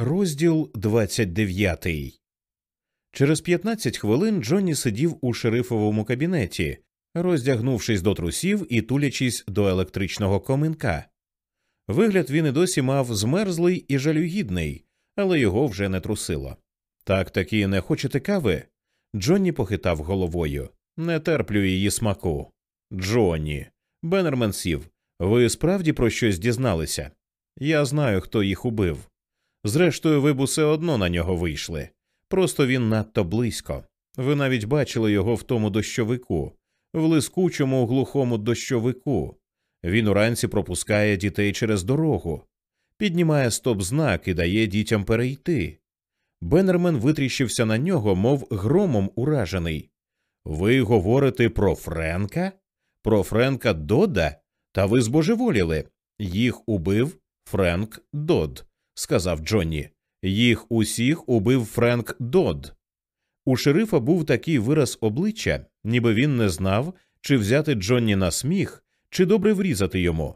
Розділ 29 Через 15 хвилин Джонні сидів у шерифовому кабінеті, роздягнувшись до трусів і тулячись до електричного коминка. Вигляд він і досі мав змерзлий і жалюгідний, але його вже не трусило. Так таки не хочете кави? Джонні похитав головою. Не терплю її смаку. Джонні. Беннермен сів. Ви справді про щось дізналися? Я знаю, хто їх убив. Зрештою, ви б усе одно на нього вийшли. Просто він надто близько. Ви навіть бачили його в тому дощовику, в лискучому глухому дощовику. Він уранці пропускає дітей через дорогу, піднімає стоп знак і дає дітям перейти. Беннермен витріщився на нього, мов громом уражений. Ви говорите про Френка? Про Френка Дода? Та ви збожеволіли. Їх убив Френк Дод, сказав Джонні. Їх усіх убив Френк Дод. У шерифа був такий вираз обличчя, ніби він не знав, чи взяти Джонні на сміх, чи добре врізати йому.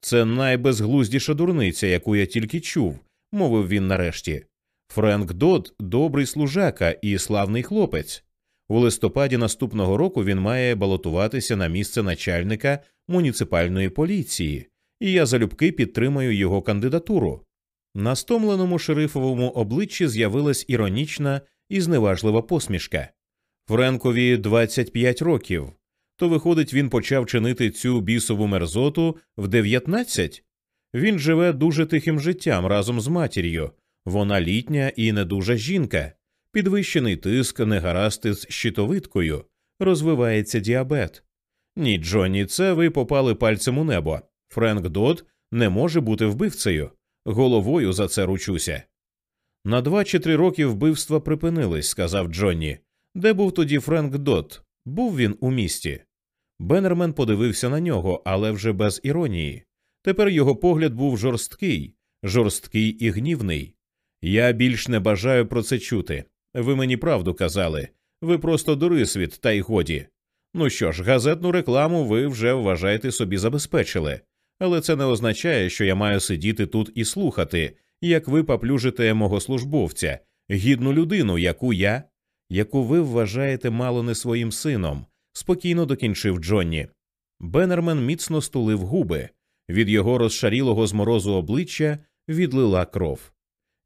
Це найбезглуздіша дурниця, яку я тільки чув, мовив він нарешті. Френк Дод добрий служака і славний хлопець. У листопаді наступного року він має балотуватися на місце начальника муніципальної поліції, і я залюбки підтримаю його кандидатуру. На стомленому шерифовому обличчі з'явилась іронічна і зневажлива посмішка. Френкові 25 років. То, виходить, він почав чинити цю бісову мерзоту в 19? Він живе дуже тихим життям разом з матір'ю. Вона літня і не дуже жінка, підвищений тиск, негарасти з щитовидкою, розвивається діабет. Ні, Джонні, це ви попали пальцем у небо. Френк Дот не може бути вбивцею. Головою за це ручуся. На два чи три роки вбивства припинились, сказав Джонні. Де був тоді Френк Дот? Був він у місті. Беннермен подивився на нього, але вже без іронії. Тепер його погляд був жорсткий, жорсткий і гнівний. Я більш не бажаю про це чути. Ви мені правду казали. Ви просто дурисвіт, та й годі. Ну що ж, газетну рекламу ви вже вважаєте собі забезпечили, але це не означає, що я маю сидіти тут і слухати, як ви поплюжите мого службовця, гідну людину, яку я, яку ви вважаєте мало не своїм сином, спокійно докінчив Джонні. Беннермен міцно стулив губи. Від його розшарілого з морозу обличчя відлила кров.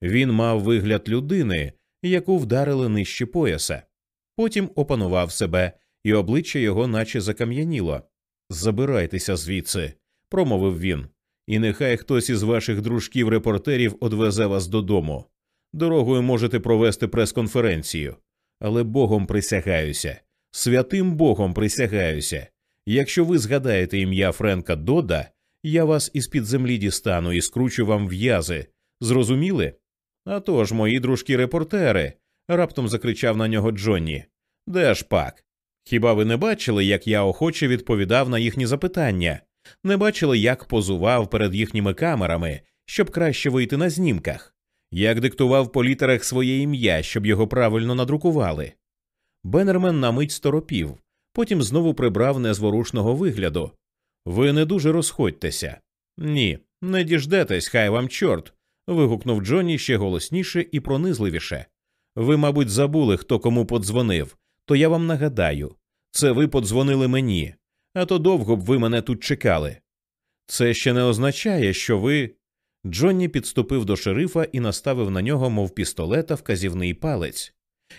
Він мав вигляд людини, яку вдарили нижче пояса. Потім опанував себе, і обличчя його наче закам'яніло. Забирайтеся звідси, промовив він, і нехай хтось із ваших дружків репортерів одвезе вас додому. Дорогою можете провести прес-конференцію, але Богом присягаюся, святим Богом присягаюся. Якщо ви згадаєте ім'я Френка Дода, я вас із під землі дістану і скручу вам в'язи. Зрозуміли? «А тож, мої дружки репортери, раптом закричав на нього Джонні. Де ж пак? Хіба ви не бачили, як я охоче відповідав на їхні запитання? Не бачили, як позував перед їхніми камерами, щоб краще вийти на знімках, як диктував по літерах своє ім'я, щоб його правильно надрукували? Беннермен на мить сторопів, потім знову прибрав незворушного вигляду. Ви не дуже розходьтеся. Ні, не діждетесь, хай вам чорт. вигукнув Джонні ще голосніше і пронизливіше. Ви, мабуть, забули, хто кому подзвонив, то я вам нагадаю це ви подзвонили мені, а то довго б ви мене тут чекали. Це ще не означає, що ви. Джонні підступив до шерифа і наставив на нього, мов пістолета, вказівний палець.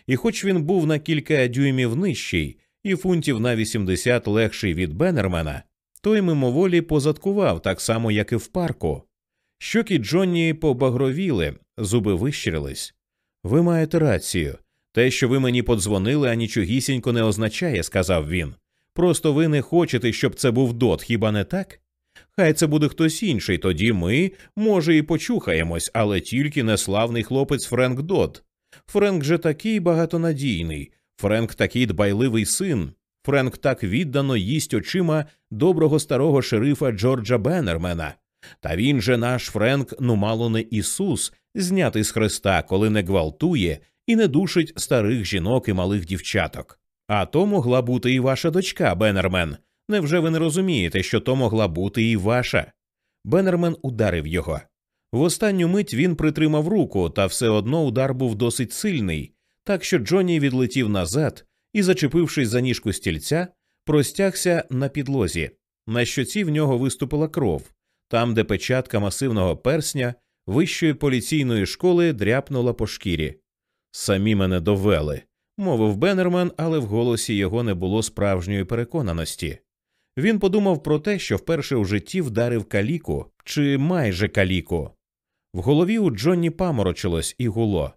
І хоч він був на кілька дюймів нижчий і фунтів на 80 легший від Беннермена, той мимоволі позадкував так само, як і в парку. Щоки Джонні побагровіли, зуби вищирились. Ви маєте рацію. Те, що ви мені подзвонили, а нічогісінько не означає, сказав він. Просто ви не хочете, щоб це був дот, хіба не так? Хай це буде хтось інший, тоді ми, може, і почухаємось, але тільки не славний хлопець Френк Дот. Френк же такий багатонадійний, Френк такий дбайливий син. Френк так віддано їсть очима доброго старого шерифа Джорджа Беннермена. Та він же наш Френк, ну мало не Ісус, знятий з Христа, коли не гвалтує і не душить старих жінок і малих дівчаток. А то могла бути і ваша дочка, Беннермен. Невже ви не розумієте, що то могла бути і ваша? Беннермен ударив його. В останню мить він притримав руку, та все одно удар був досить сильний, так що Джонні відлетів назад і, зачепившись за ніжку стільця, простягся на підлозі. На щоці в нього виступила кров, там, де печатка масивного персня вищої поліційної школи дряпнула по шкірі. Самі мене довели, мовив Беннермен, але в голосі його не було справжньої переконаності. Він подумав про те, що вперше у житті вдарив каліку чи майже каліку. В голові у Джонні паморочилось і гуло.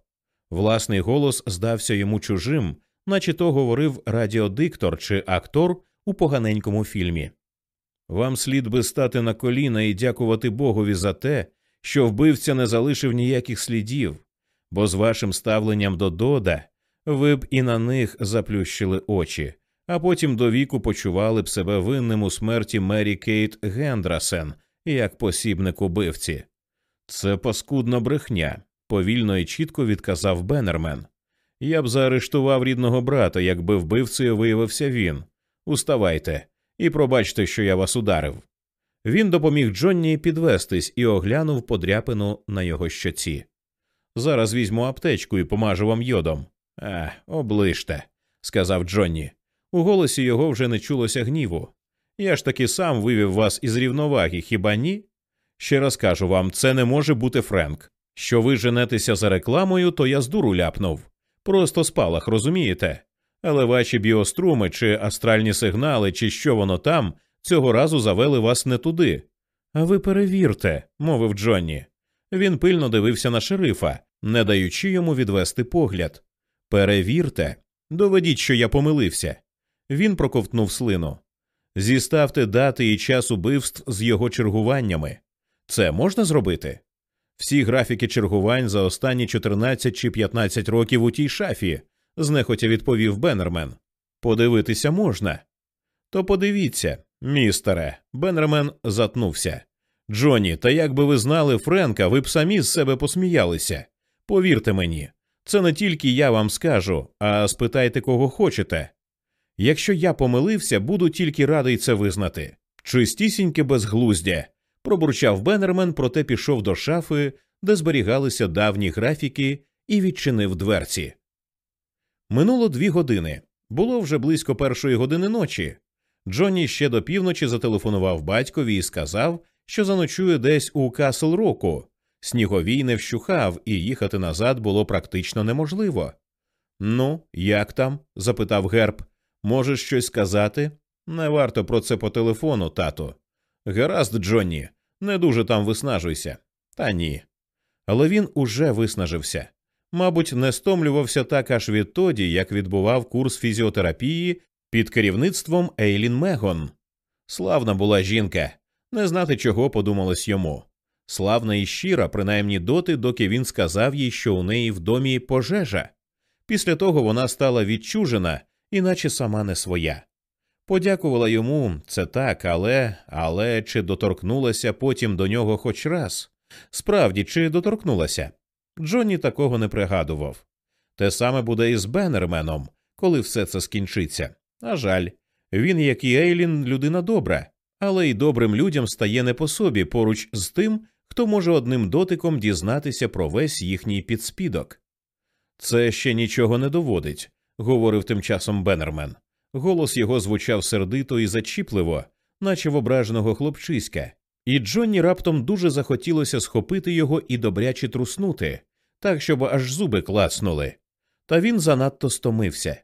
Власний голос здався йому чужим, наче то говорив радіодиктор чи актор у поганенькому фільмі. Вам слід би стати на коліна і дякувати Богові за те, що вбивця не залишив ніяких слідів, бо з вашим ставленням до Дода ви б і на них заплющили очі, а потім до віку почували б себе винним у смерті Мері Кейт Гендрасен як посібник убивці. Це паскудна брехня, повільно і чітко відказав Беннермен. Я б заарештував рідного брата, якби вбивцею виявився він. Уставайте і пробачте, що я вас ударив. Він допоміг Джонні підвестись і оглянув подряпину на його щоці. Зараз візьму аптечку і помажу вам йодом. А, оближте, сказав Джонні. У голосі його вже не чулося гніву. Я ж таки сам вивів вас із рівноваги, хіба ні? Ще раз кажу вам, це не може бути Френк. Що ви женетеся за рекламою, то я з дуру ляпнув. Просто спалах, розумієте? Але ваші біоструми чи астральні сигнали, чи що воно там, цього разу завели вас не туди. А ви перевірте, мовив Джонні. Він пильно дивився на шерифа, не даючи йому відвести погляд. Перевірте, доведіть, що я помилився. Він проковтнув слину. Зіставте дати і час убивств з його чергуваннями. Це можна зробити? Всі графіки чергувань за останні 14 чи 15 років у тій шафі, знехотя відповів Беннермен. Подивитися можна. То подивіться, містере. Беннермен затнувся. Джонні, та як би ви знали Френка, ви б самі з себе посміялися. Повірте мені, це не тільки я вам скажу, а спитайте, кого хочете. Якщо я помилився, буду тільки радий це визнати. Чистісіньке безглуздя. Пробурчав Беннермен, проте пішов до шафи, де зберігалися давні графіки, і відчинив дверці. Минуло дві години. Було вже близько першої години ночі. Джонні ще до півночі зателефонував батькові і сказав, що заночує десь у Касл Року. Сніговій не вщухав, і їхати назад було практично неможливо. Ну, як там? запитав Герб. Можеш щось сказати? Не варто про це по телефону, тато. Гаразд, Джонні, не дуже там виснажуйся. Та ні. Але він уже виснажився. Мабуть, не стомлювався так аж відтоді, як відбував курс фізіотерапії під керівництвом Ейлін Мегон. Славна була жінка, не знати чого подумалось йому. Славна і щира, принаймні доти, доки він сказав їй, що у неї в домі пожежа. Після того вона стала відчужена, іначе сама не своя. Подякувала йому це так, але але чи доторкнулася потім до нього хоч раз? Справді, чи доторкнулася? Джонні такого не пригадував. Те саме буде і з Беннерменом, коли все це скінчиться. А жаль, він, як і Ейлін, людина добра, але й добрим людям стає не по собі поруч з тим, хто може одним дотиком дізнатися про весь їхній підспідок. Це ще нічого не доводить, говорив тим часом Беннермен. Голос його звучав сердито і зачіпливо, наче в ображеного хлопчиська, і Джонні раптом дуже захотілося схопити його і добряче труснути, так щоб аж зуби клацнули. Та він занадто стомився.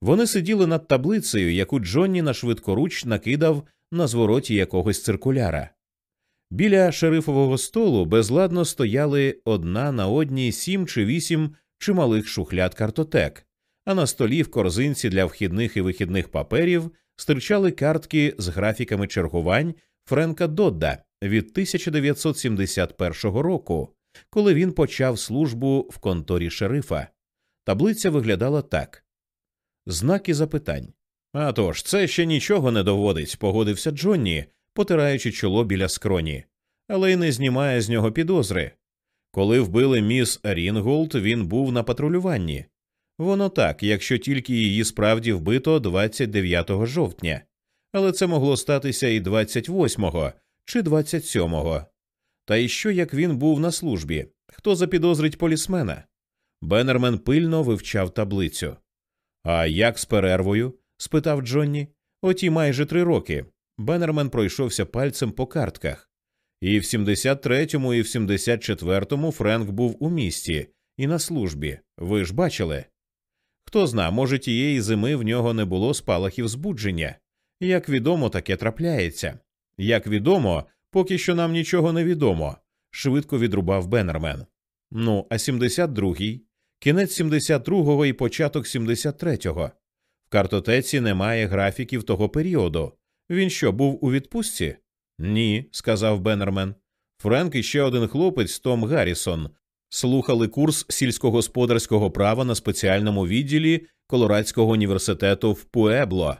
Вони сиділи над таблицею, яку Джонні на швидкоруч накидав на звороті якогось циркуляра. Біля шерифового столу безладно стояли одна на одній сім чи вісім чималих шухляд картотек, а на столі в корзинці для вхідних і вихідних паперів стирчали картки з графіками чергувань Френка Додда від 1971 року, коли він почав службу в конторі шерифа. Таблиця виглядала так знаки запитань. «А тож, це ще нічого не доводить, погодився Джонні, потираючи чоло біля скроні, але й не знімає з нього підозри. Коли вбили міс Рінголд, він був на патрулюванні. Воно так, якщо тільки її справді вбито 29 жовтня, але це могло статися і 28 чи 27. Та й що як він був на службі? Хто запідозрить полісмена? Беннермен пильно вивчав таблицю. А як з перервою? спитав Джонні. Оті майже три роки. Беннермен пройшовся пальцем по картках. І в 73-му, і в 74-му Френк був у місті і на службі. Ви ж бачили? Хто зна, може, тієї зими в нього не було спалахів збудження. Як відомо, таке трапляється. Як відомо, поки що нам нічого не відомо, швидко відрубав Беннермен. Ну, а 72-й? кінець 72-го і початок 73-го. В картотеці немає графіків того періоду. Він що, був у відпустці? Ні, сказав Беннермен. Френк і ще один хлопець Том Гаррісон слухали курс сільськогосподарського права на спеціальному відділі Колорадського університету в Пуебло.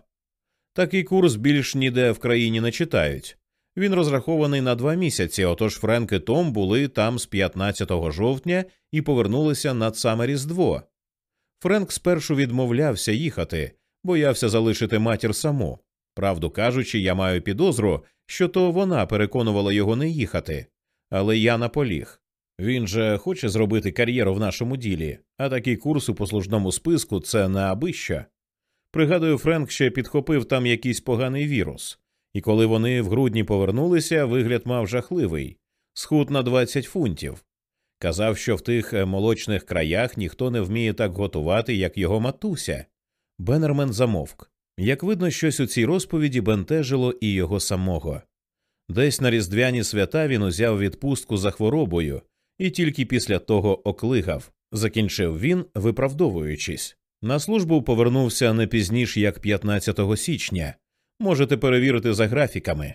Такий курс більш ніде в країні не читають. Він розрахований на два місяці, отож Френк і Том були там з 15 жовтня і повернулися над саме Різдво. Френк спершу відмовлявся їхати, боявся залишити матір саму. Правду кажучи, я маю підозру, що то вона переконувала його не їхати, але я наполіг. Він же хоче зробити кар'єру в нашому ділі, а такий курс у послужному списку це не абищо. Пригадую, Френк ще підхопив там якийсь поганий вірус, і коли вони в грудні повернулися, вигляд мав жахливий схуд на 20 фунтів. Казав, що в тих е, молочних краях ніхто не вміє так готувати, як його матуся. Беннермен замовк. Як видно, щось у цій розповіді бентежило і його самого. Десь на різдвяні свята він узяв відпустку за хворобою і тільки після того оклигав, закінчив він, виправдовуючись. На службу повернувся не пізніш як 15 січня. Можете перевірити за графіками.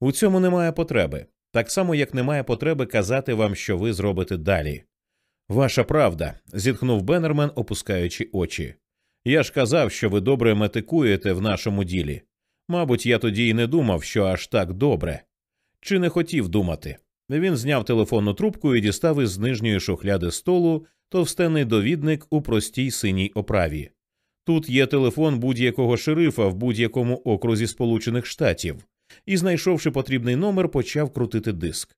У цьому немає потреби, так само як немає потреби казати вам, що ви зробите далі. Ваша правда, зітхнув Беннермен, опускаючи очі. Я ж казав, що ви добре метикуєте в нашому ділі. Мабуть, я тоді й не думав, що аж так добре. Чи не хотів думати. Він зняв телефонну трубку і дістав із нижньої шухляди столу товстенний довідник у простій синій оправі. Тут є телефон будь-якого шерифа в будь-якому окрузі Сполучених Штатів, і, знайшовши потрібний номер, почав крутити диск.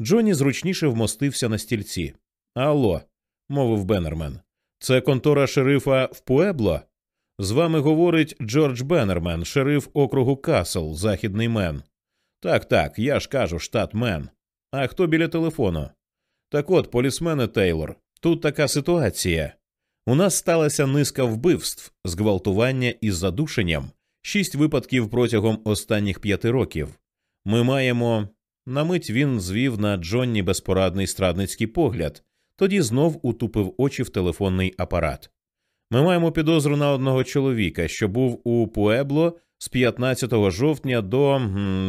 Джонні зручніше вмостився на стільці. Алло, мовив Беннермен. Це контора шерифа в Пуебло? З вами говорить Джордж Беннермен, шериф округу Касл, Західний Мен. Так, так, я ж кажу, штат Мен. А хто біля телефону? Так от, полісмене Тейлор, тут така ситуація. У нас сталася низка вбивств, зґвалтування із задушенням, шість випадків протягом останніх п'яти років. Ми маємо. На мить він звів на Джонні безпорадний страдницький погляд, тоді знов утупив очі в телефонний апарат. Ми маємо підозру на одного чоловіка, що був у Пуебло з 15 жовтня до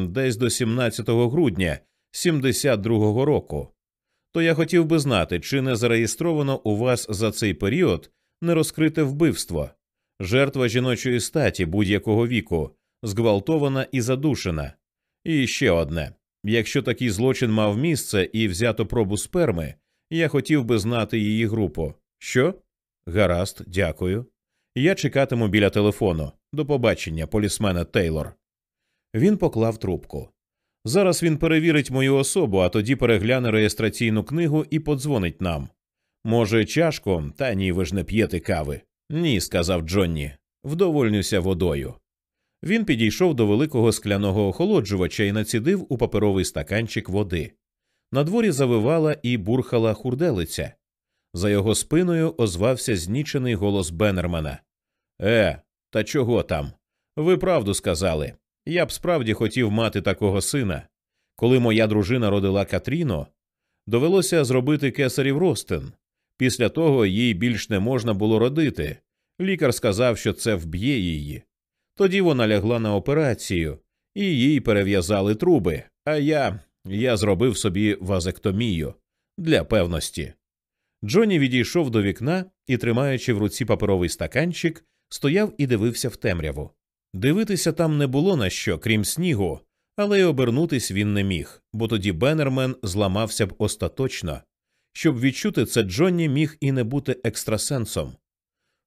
десь до 17 грудня 72-го року. То я хотів би знати, чи не зареєстровано у вас за цей період нерозкрите вбивство, жертва жіночої статі будь-якого віку, зґвалтована і задушена. І ще одне якщо такий злочин мав місце і взято пробу сперми, я хотів би знати її групу. Що? Гаразд, дякую. Я чекатиму біля телефону. До побачення, полісмена Тейлор. Він поклав трубку. Зараз він перевірить мою особу, а тоді перегляне реєстраційну книгу і подзвонить нам. Може, чашку, та ні, ви ж не п'єте кави. Ні, сказав Джонні. Вдовольнюся водою. Він підійшов до великого скляного охолоджувача і націдив у паперовий стаканчик води. На дворі завивала і бурхала хурделиця. За його спиною озвався знічений голос Беннермана. Е, та чого там? Ви правду сказали. Я б справді хотів мати такого сина. Коли моя дружина родила Катріно, довелося зробити кесарів ростин. Після того їй більш не можна було родити. Лікар сказав, що це вб'є її. Тоді вона лягла на операцію, і їй перев'язали труби. А я я зробив собі вазектомію для певності. Джонні відійшов до вікна і, тримаючи в руці паперовий стаканчик, стояв і дивився в темряву. Дивитися там не було на що, крім снігу, але й обернутись він не міг, бо тоді Беннермен зламався б остаточно. Щоб відчути це, Джонні міг і не бути екстрасенсом.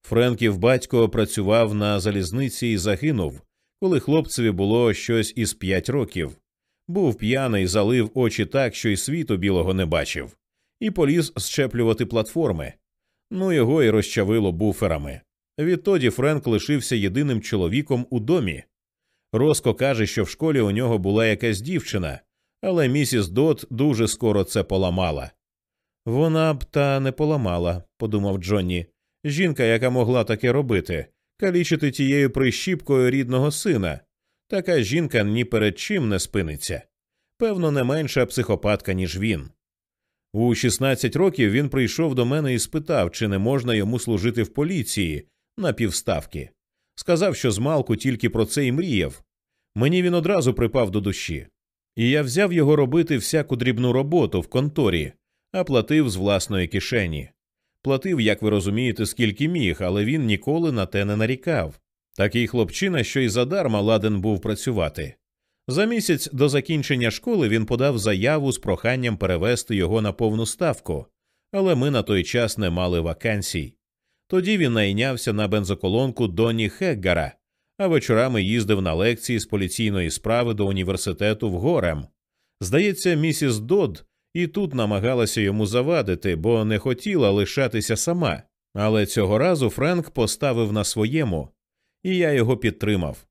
Френків батько працював на залізниці і загинув, коли хлопцеві було щось із п'ять років. Був п'яний, залив очі так, що й світу білого не бачив, і поліз щеплювати платформи. Ну його й розчавило буферами. Відтоді Френк лишився єдиним чоловіком у домі. Роско каже, що в школі у нього була якась дівчина, але місіс Дот дуже скоро це поламала. Вона б та не поламала, подумав Джонні. Жінка, яка могла таке робити, калічити тією прищіпкою рідного сина. Така жінка ні перед чим не спиниться. Певно, не менша психопатка, ніж він. У 16 років він прийшов до мене і спитав, чи не можна йому служити в поліції на півставки. Сказав, що змалку тільки про це й мріяв. Мені він одразу припав до душі. І я взяв його робити всяку дрібну роботу в конторі, а платив з власної кишені. Платив, як ви розумієте, скільки міг, але він ніколи на те не нарікав. Такий хлопчина, що й задарма ладен був працювати. За місяць до закінчення школи він подав заяву з проханням перевести його на повну ставку, але ми на той час не мали вакансій. Тоді він найнявся на бензоколонку Доні Хеггара, а вечорами їздив на лекції з поліційної справи до університету в Горем. Здається, місіс Дод і тут намагалася йому завадити, бо не хотіла лишатися сама. Але цього разу Френк поставив на своєму, і я його підтримав.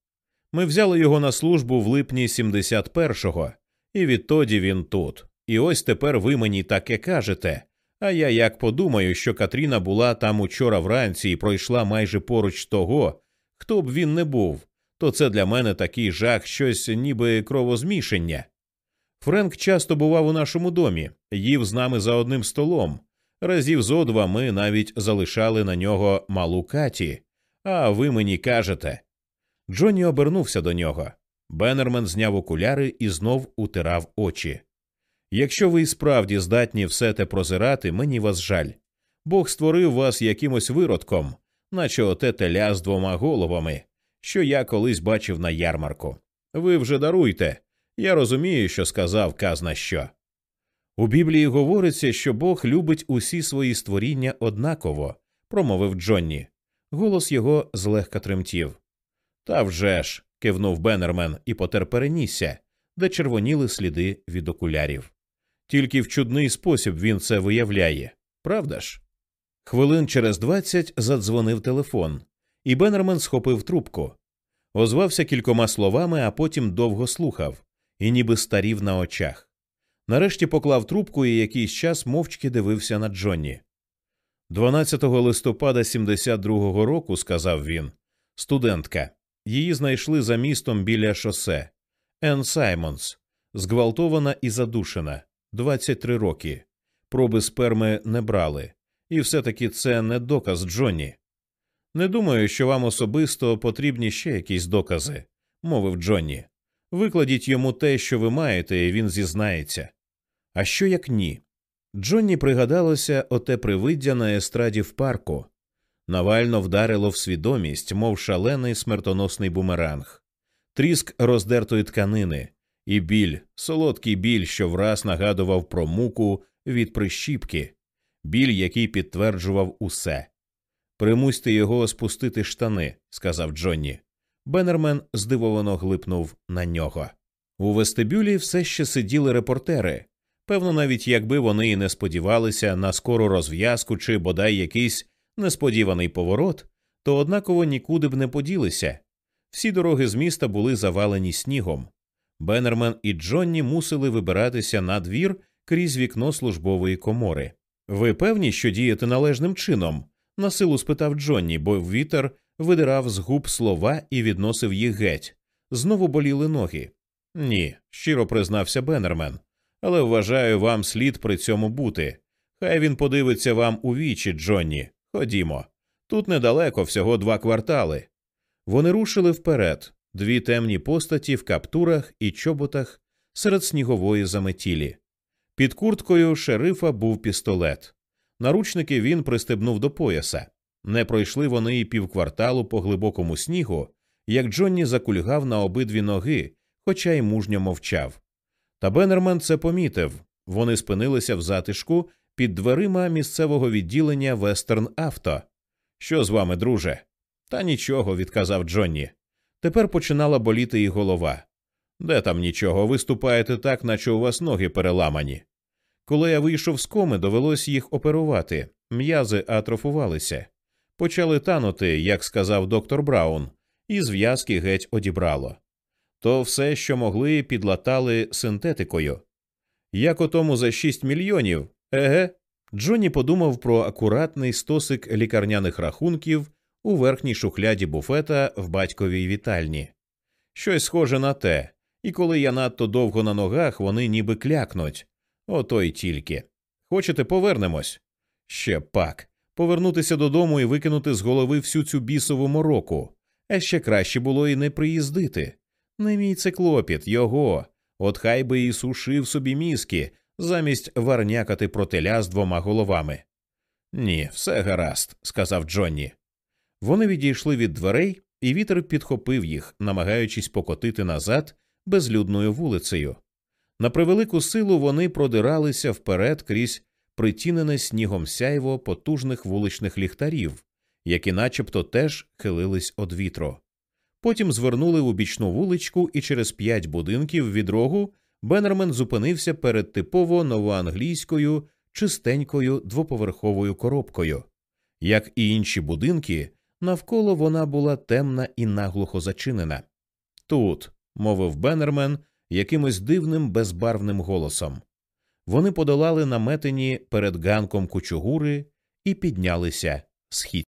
Ми взяли його на службу в липні 71-го, і відтоді він тут. І ось тепер ви мені таке кажете. А я як подумаю, що Катріна була там учора вранці і пройшла майже поруч того, хто б він не був, то це для мене такий жах, щось ніби кровозмішання. Френк часто бував у нашому домі, їв з нами за одним столом. Разів зо два ми навіть залишали на нього малу каті. А ви мені кажете. Джонні обернувся до нього. Беннермен зняв окуляри і знов утирав очі. Якщо ви і справді здатні все те прозирати, мені вас жаль. Бог створив вас якимось виродком, наче оте теля з двома головами, що я колись бачив на ярмарку. Ви вже даруйте. Я розумію, що сказав казна що. У Біблії говориться, що Бог любить усі свої створіння однаково, промовив Джонні. Голос його злегка тремтів. «Та вже ж!» – кивнув Беннермен і потер перенісся, де червоніли сліди від окулярів. Тільки в чудний спосіб він це виявляє, правда ж? Хвилин через двадцять задзвонив телефон, і Беннермен схопив трубку. Озвався кількома словами, а потім довго слухав, і ніби старів на очах. Нарешті поклав трубку і якийсь час мовчки дивився на Джонні. 12 листопада 72-го року, сказав він, студентка. Її знайшли за містом біля шосе. Ен Саймонс, зґвалтована і задушена, 23 роки. Проби сперми не брали. І все таки це не доказ Джонні. Не думаю, що вам особисто потрібні ще якісь докази, мовив Джонні. Викладіть йому те, що ви маєте, і він зізнається. А що як ні? Джонні пригадалося оте привиддя на естраді в парку. Навально вдарило в свідомість, мов шалений смертоносний бумеранг, тріск роздертої тканини, і біль, солодкий біль, що враз нагадував про муку від прищіпки, біль, який підтверджував усе. Примусьте його спустити штани, сказав Джонні. Беннермен здивовано глипнув на нього. У вестибюлі все ще сиділи репортери. Певно, навіть якби вони і не сподівалися на скору розв'язку чи бодай якийсь несподіваний поворот, то однаково нікуди б не поділися. Всі дороги з міста були завалені снігом. Беннермен і Джонні мусили вибиратися на двір крізь вікно службової комори. Ви певні, що діяти належним чином? насилу спитав Джонні, бо вітер видирав з губ слова і відносив їх геть. Знову боліли ноги. Ні, щиро признався Беннермен, але вважаю, вам слід при цьому бути. Хай він подивиться вам у вічі, Джонні. Ходімо. Тут недалеко, всього два квартали. Вони рушили вперед, дві темні постаті в каптурах і чоботах серед снігової заметілі. Під курткою шерифа був пістолет. Наручники він пристебнув до пояса. Не пройшли вони і півкварталу по глибокому снігу, як Джонні закульгав на обидві ноги, хоча й мужньо мовчав. Та Беннермен це помітив. Вони спинилися в затишку під дверима місцевого відділення Вестерн Авто. Що з вами, друже? Та нічого, відказав Джонні. Тепер починала боліти і голова. Де там нічого, ви ступаєте так, наче у вас ноги переламані. Коли я вийшов з коми, довелось їх оперувати, м'язи атрофувалися, почали танути, як сказав доктор Браун, і зв'язки геть одібрало. То все, що могли, підлатали синтетикою. Як у тому за 6 мільйонів, еге. Джонні подумав про акуратний стосик лікарняних рахунків у верхній шухляді буфета в батьковій вітальні. Щось схоже на те, і коли я надто довго на ногах, вони ніби клякнуть. Ото й тільки. Хочете, повернемось? Ще пак. Повернутися додому і викинути з голови всю цю бісову мороку. А ще краще було і не приїздити. Не мій це клопіт, його. От хай би і сушив собі мізки, замість варнякати про теля з двома головами. Ні, все гаразд, сказав Джонні. Вони відійшли від дверей, і вітер підхопив їх, намагаючись покотити назад безлюдною вулицею. На превелику силу вони продиралися вперед крізь притінене снігом сяйво потужних вуличних ліхтарів, які начебто теж хилились од вітру. Потім звернули у бічну вуличку, і через п'ять будинків від рогу Беннермен зупинився перед типово новоанглійською чистенькою двоповерховою коробкою. Як і інші будинки, навколо вона була темна і наглухо зачинена. Тут, мовив Беннермен якимось дивним безбарвним голосом. Вони подолали наметені перед ганком кучугури і піднялися схід.